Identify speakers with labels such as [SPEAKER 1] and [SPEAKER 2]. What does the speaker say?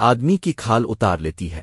[SPEAKER 1] آدمی کی کھال اتار لیتی ہے۔